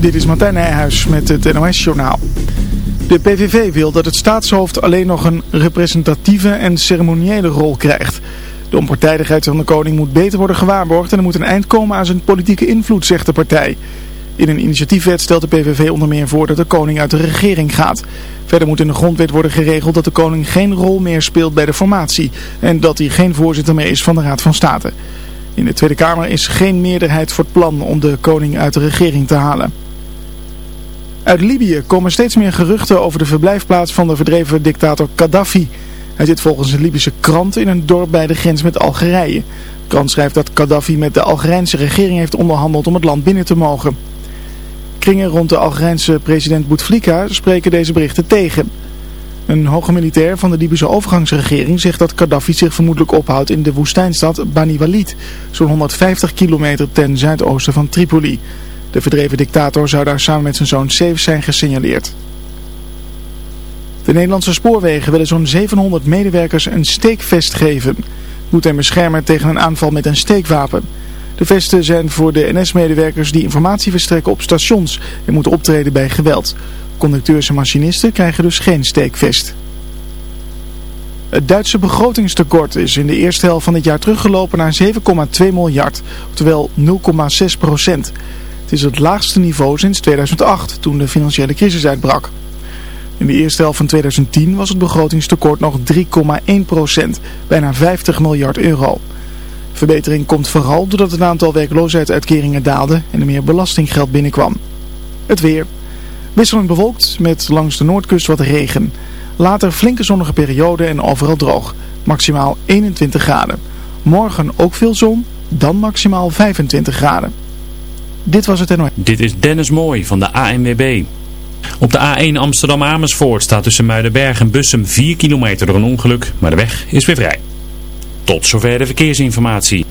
Dit is Martijn Nijhuis met het NOS-journaal. De PVV wil dat het staatshoofd alleen nog een representatieve en ceremoniële rol krijgt. De onpartijdigheid van de koning moet beter worden gewaarborgd en er moet een eind komen aan zijn politieke invloed, zegt de partij. In een initiatiefwet stelt de PVV onder meer voor dat de koning uit de regering gaat. Verder moet in de grondwet worden geregeld dat de koning geen rol meer speelt bij de formatie en dat hij geen voorzitter meer is van de Raad van State. In de Tweede Kamer is geen meerderheid voor het plan om de koning uit de regering te halen. Uit Libië komen steeds meer geruchten over de verblijfplaats van de verdreven dictator Gaddafi. Hij zit volgens een Libische krant in een dorp bij de grens met Algerije. De krant schrijft dat Gaddafi met de Algerijnse regering heeft onderhandeld om het land binnen te mogen. Kringen rond de Algerijnse president Bouteflika spreken deze berichten tegen. Een hoge militair van de Libische overgangsregering zegt dat Gaddafi zich vermoedelijk ophoudt in de woestijnstad Bani Walid, zo'n 150 kilometer ten zuidoosten van Tripoli. De verdreven dictator zou daar samen met zijn zoon Saif zijn gesignaleerd. De Nederlandse spoorwegen willen zo'n 700 medewerkers een steekvest geven. Moet hen beschermen tegen een aanval met een steekwapen. De vesten zijn voor de NS-medewerkers die informatie verstrekken op stations en moeten optreden bij geweld. Conducteurs en machinisten krijgen dus geen steekvest. Het Duitse begrotingstekort is in de eerste helft van dit jaar teruggelopen naar 7,2 miljard, oftewel 0,6 procent. Het is het laagste niveau sinds 2008, toen de financiële crisis uitbrak. In de eerste helft van 2010 was het begrotingstekort nog 3,1 procent, bijna 50 miljard euro. Verbetering komt vooral doordat het aantal werkloosheidsuitkeringen daalde en er meer belastinggeld binnenkwam. Het weer. Wisselend bewolkt met langs de noordkust wat regen. Later flinke zonnige periode en overal droog. Maximaal 21 graden. Morgen ook veel zon, dan maximaal 25 graden. Dit was het NOS. Dit is Dennis Mooi van de ANWB. Op de A1 Amsterdam-Amersfoort staat tussen Muidenberg en Bussum 4 kilometer door een ongeluk, maar de weg is weer vrij. Tot zover de verkeersinformatie.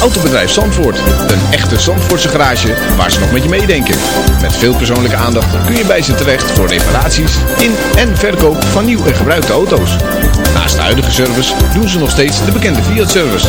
Autobedrijf Zandvoort. Een echte Zandvoortse garage waar ze nog met je meedenken. Met veel persoonlijke aandacht kun je bij ze terecht voor reparaties in en verkoop van nieuw en gebruikte auto's. Naast de huidige service doen ze nog steeds de bekende Fiat-service.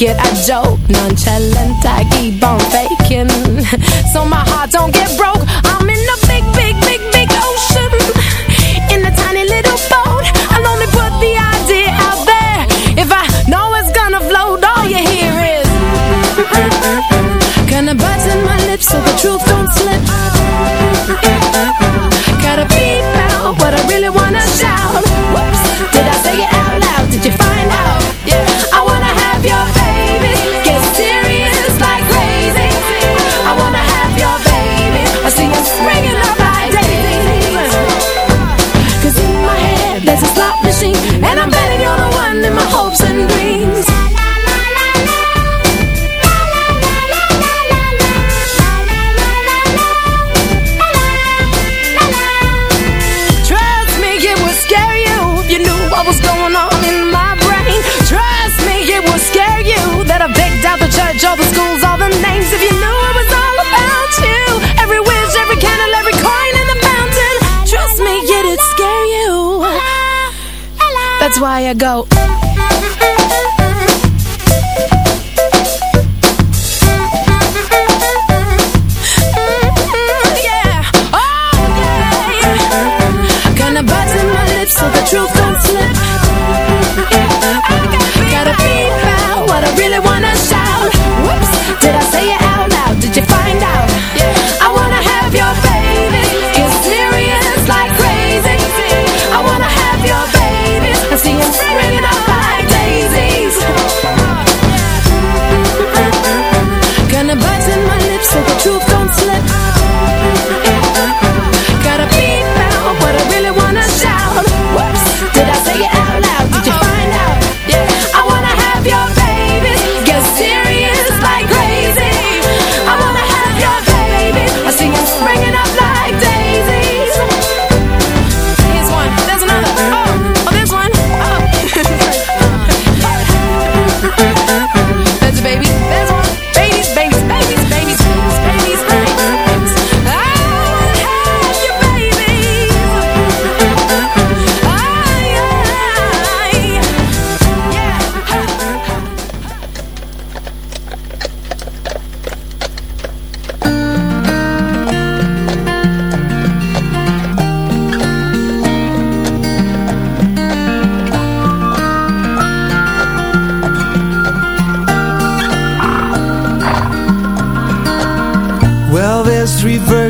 Get a joke. Nonchalant, I keep on faking. So my heart don't get broken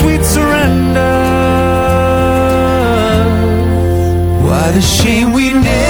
sweet surrender. Why the shame we never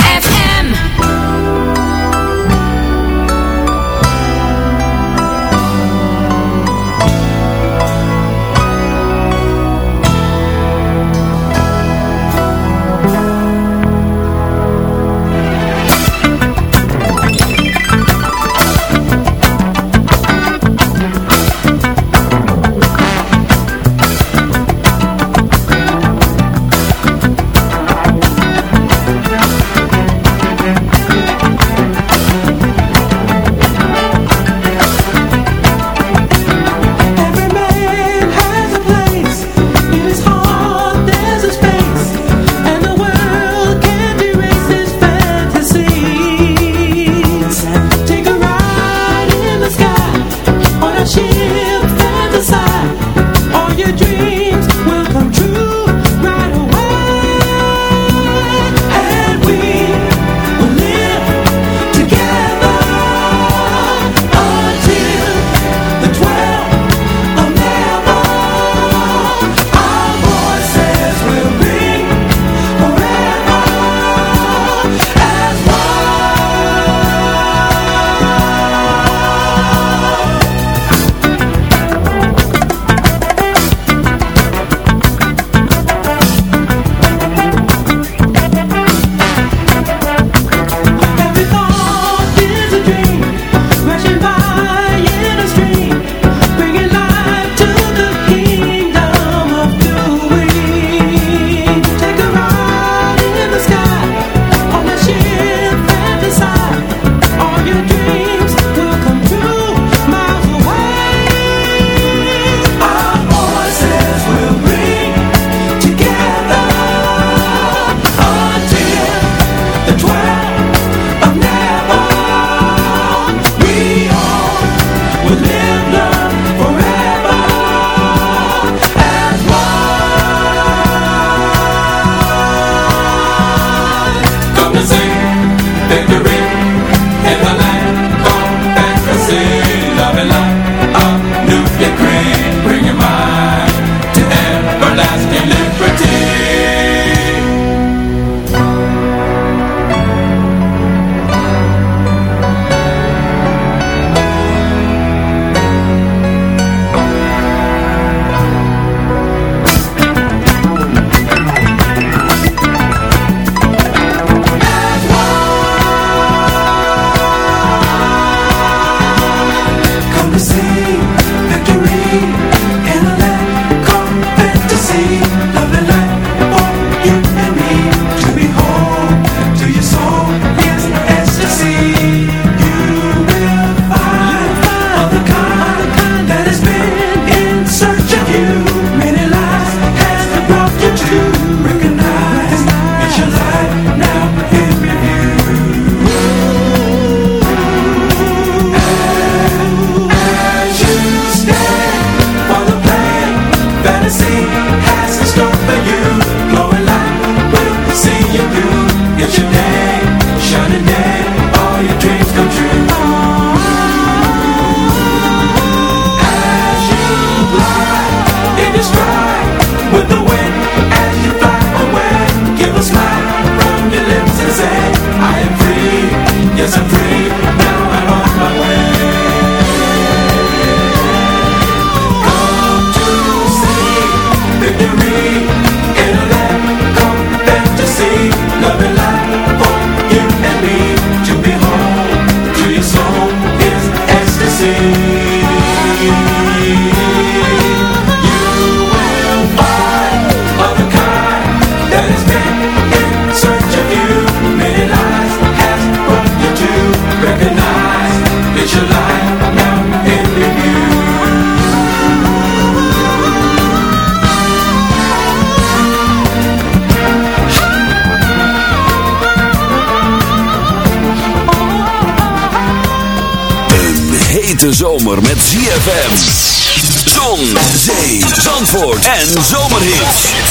En Zomerhits.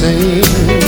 same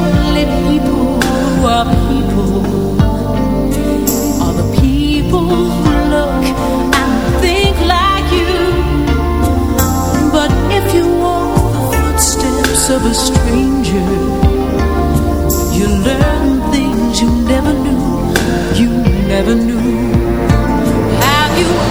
of a stranger. You learn things you never knew, you never knew. Have you